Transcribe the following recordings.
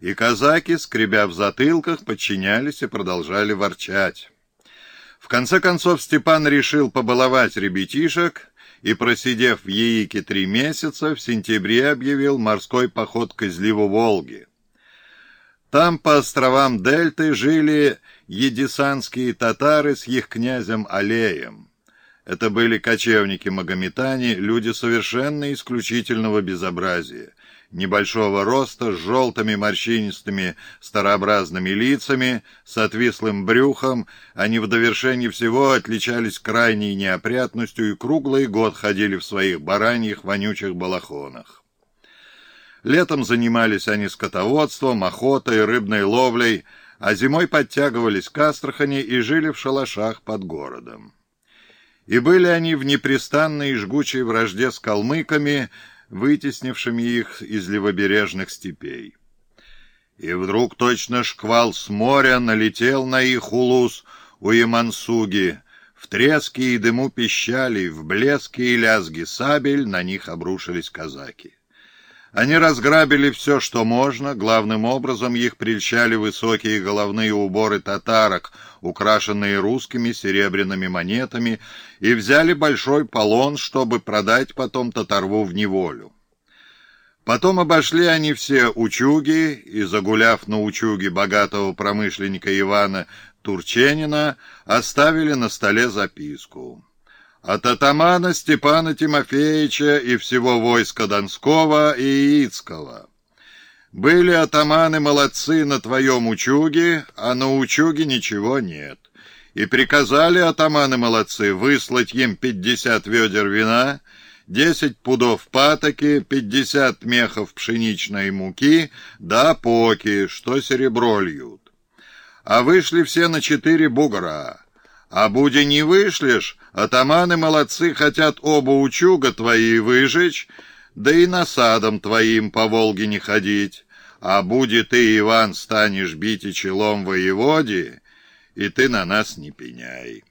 и казаки, скребя в затылках, подчинялись и продолжали ворчать. В конце концов Степан решил побаловать ребятишек и, просидев в Яике три месяца, в сентябре объявил морской поход к изливу Волги. Там по островам Дельты жили едисанские татары с их князем Алеем. Это были кочевники-магометане, люди совершенно исключительного безобразия небольшого роста, с желтыми морщинистыми старообразными лицами, с отвислым брюхом, они в довершении всего отличались крайней неопрятностью и круглый год ходили в своих бараньих вонючих балахонах. Летом занимались они скотоводством, охотой, рыбной ловлей, а зимой подтягивались к Астрахани и жили в шалашах под городом. И были они в непрестанной и жгучей вражде с калмыками, вытеснившими их из левобережных степей. И вдруг точно шквал с моря налетел на их улус у Ямансуги, в треске и дыму пищали, в блеске и лязги сабель на них обрушились казаки. Они разграбили все, что можно, главным образом их прельщали высокие головные уборы татарок, украшенные русскими серебряными монетами, и взяли большой полон, чтобы продать потом татарву в неволю. Потом обошли они все учуги, и, загуляв на учуге богатого промышленника Ивана Турченина, оставили на столе записку от атамана Степана Тимофеевича и всего войска Донского и Яицкого. Были атаманы молодцы на твоем учуге, а на учуге ничего нет. И приказали атаманы молодцы выслать им пятьдесят ведер вина, десять пудов патоки, пятьдесят мехов пшеничной муки, да поки, что серебро льют. А вышли все на четыре бугра. А буди не вышлешь, атаманы молодцы хотят оба учуга твои выжечь, да и насадом твоим по Волге не ходить. А буди ты, Иван, станешь бить и челом воеводе, и ты на нас не пеняй.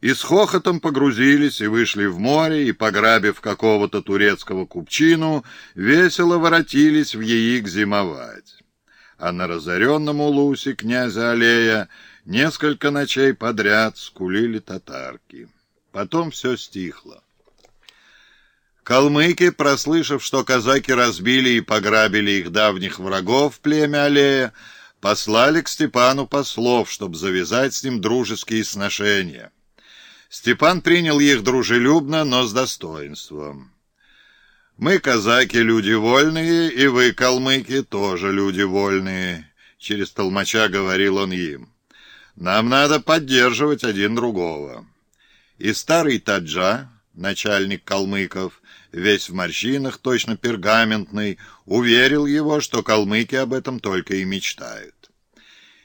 И с хохотом погрузились и вышли в море, и, пограбив какого-то турецкого купчину, весело воротились в яик зимовать. А на разоренном улусе князя Алея Несколько ночей подряд скулили татарки. Потом все стихло. Калмыки, прослышав, что казаки разбили и пограбили их давних врагов, племя Аллея, послали к Степану послов, чтобы завязать с ним дружеские сношения. Степан принял их дружелюбно, но с достоинством. «Мы, казаки, люди вольные, и вы, калмыки, тоже люди вольные», — через толмача говорил он им. Нам надо поддерживать один другого. И старый Таджа, начальник калмыков, весь в морщинах, точно пергаментный, уверил его, что калмыки об этом только и мечтают.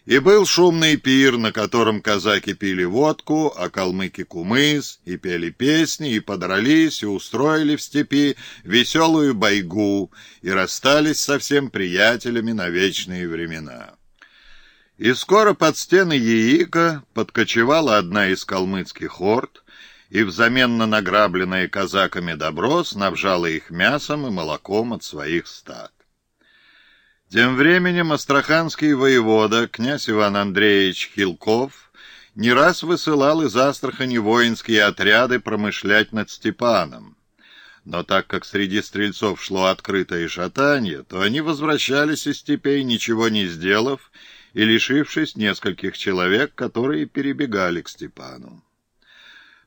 И был шумный пир, на котором казаки пили водку, а калмыки кумыс, и пели песни, и подрались, и устроили в степи веселую байгу, и расстались со всем приятелями на вечные времена. И скоро под стены Яика подкочевала одна из калмыцких орд, и взамен на награбленное казаками добро снабжала их мясом и молоком от своих стад. Тем временем астраханский воевода, князь Иван Андреевич Хилков, не раз высылал из Астрахани воинские отряды промышлять над Степаном. Но так как среди стрельцов шло открытое шатание, то они возвращались из степей, ничего не сделав, и лишившись нескольких человек, которые перебегали к Степану.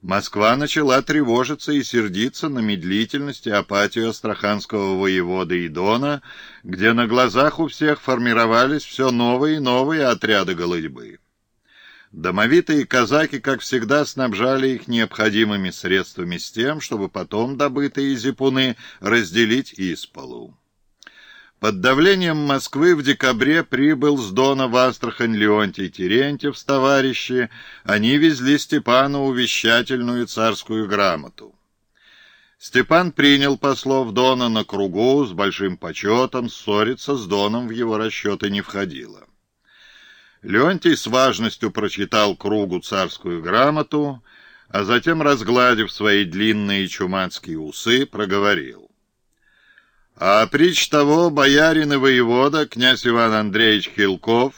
Москва начала тревожиться и сердиться на медлительность и апатию астраханского воевода Идона, где на глазах у всех формировались все новые и новые отряды голодьбы. Домовитые казаки, как всегда, снабжали их необходимыми средствами с тем, чтобы потом добытые зипуны разделить исполу. Под давлением Москвы в декабре прибыл с Дона в Астрахань Леонтий Терентьев с товарищи. Они везли Степану увещательную царскую грамоту. Степан принял послов Дона на кругу с большим почетом, ссориться с Доном в его расчеты не входило. Леонтий с важностью прочитал кругу царскую грамоту, а затем, разгладив свои длинные чумацкие усы, проговорил. А прич того, боярин и воевода, князь Иван Андреевич Хилков,